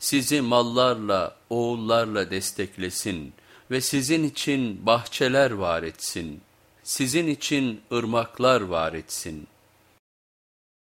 sizi mallarla, oğullarla desteklesin ve sizin için bahçeler var etsin, sizin için ırmaklar var etsin.''